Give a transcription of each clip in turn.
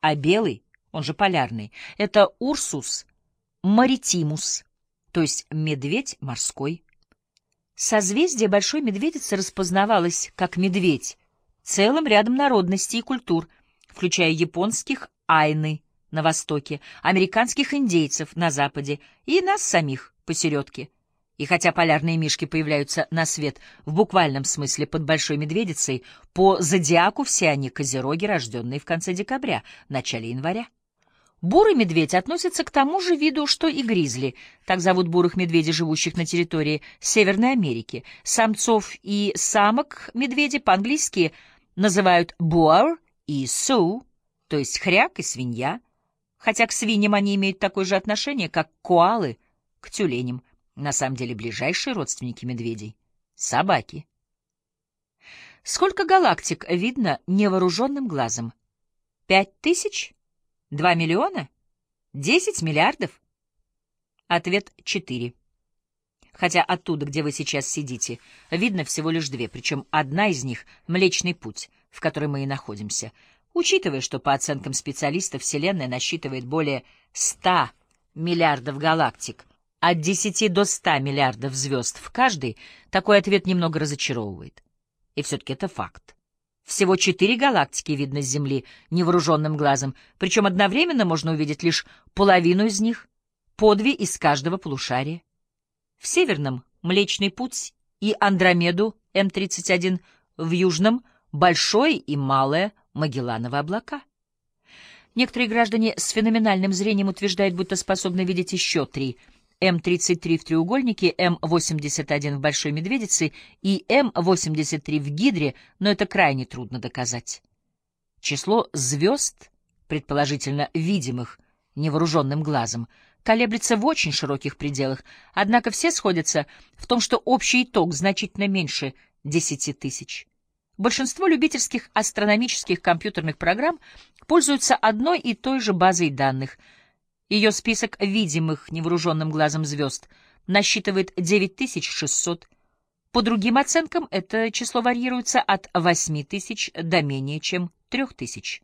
а белый, он же полярный, это Урсус маритимус, то есть медведь морской. Созвездие Большой Медведицы распознавалось как медведь целым рядом народностей и культур, включая японских айны на востоке, американских индейцев на западе и нас самих посередке. И хотя полярные мишки появляются на свет в буквальном смысле под Большой Медведицей, по зодиаку все они козероги, рожденные в конце декабря, начале января. Бурый медведь относится к тому же виду, что и гризли. Так зовут бурых медведей, живущих на территории Северной Америки. Самцов и самок медведей по-английски называют boar и sow, то есть хряк и свинья, хотя к свиньям они имеют такое же отношение, как коалы к тюленям. На самом деле ближайшие родственники медведей — собаки. Сколько галактик видно невооруженным глазом? Пять тысяч? Два миллиона? Десять миллиардов? Ответ — четыре. Хотя оттуда, где вы сейчас сидите, видно всего лишь две, причем одна из них — Млечный Путь, в которой мы и находимся. Учитывая, что по оценкам специалистов Вселенная насчитывает более ста миллиардов галактик, от 10 до 100 миллиардов звезд в каждой, такой ответ немного разочаровывает. И все-таки это факт. Всего четыре галактики видно с Земли невооруженным глазом, причем одновременно можно увидеть лишь половину из них, по две из каждого полушария. В северном — Млечный Путь и Андромеду М-31, в южном — Большое и Малое Магеллановы облака. Некоторые граждане с феноменальным зрением утверждают, будто способны видеть еще три — М-33 в треугольнике, М-81 в Большой Медведице и М-83 в Гидре, но это крайне трудно доказать. Число звезд, предположительно видимых невооруженным глазом, колеблется в очень широких пределах, однако все сходятся в том, что общий итог значительно меньше 10 тысяч. Большинство любительских астрономических компьютерных программ пользуются одной и той же базой данных — ее список видимых невооруженным глазом звезд насчитывает 9600. По другим оценкам, это число варьируется от 8000 до менее чем 3000.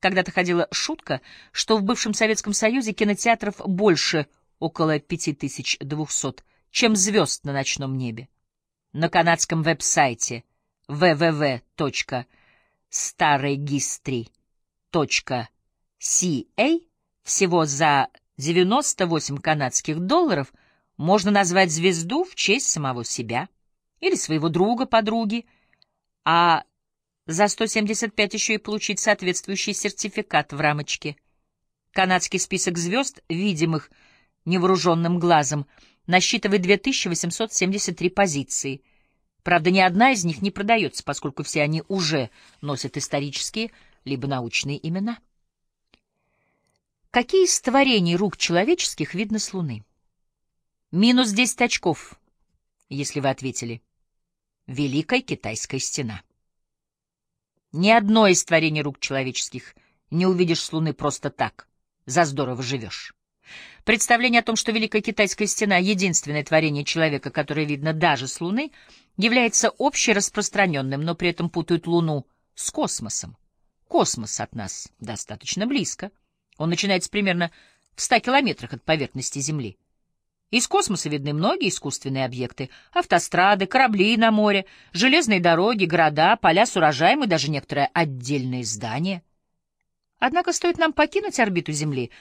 Когда-то ходила шутка, что в бывшем Советском Союзе кинотеатров больше около 5200, чем звезд на ночном небе. На канадском веб-сайте www.starregistry.ca всего за 98 канадских долларов можно назвать звезду в честь самого себя или своего друга-подруги, а за 175 еще и получить соответствующий сертификат в рамочке. Канадский список звезд, видимых невооруженным глазом, насчитывает 2873 позиции. Правда, ни одна из них не продается, поскольку все они уже носят исторические либо научные имена. Какие из творений рук человеческих видно с Луны? Минус 10 очков, если вы ответили. Великая китайская стена. Ни одно из творений рук человеческих не увидишь с Луны просто так. За здорово живешь. Представление о том, что Великая Китайская стена — единственное творение человека, которое видно даже с Луны, является общераспространенным, но при этом путают Луну с космосом. Космос от нас достаточно близко. Он начинается примерно в ста километрах от поверхности Земли. Из космоса видны многие искусственные объекты — автострады, корабли на море, железные дороги, города, поля с урожаем и даже некоторые отдельные здания. Однако стоит нам покинуть орбиту Земли,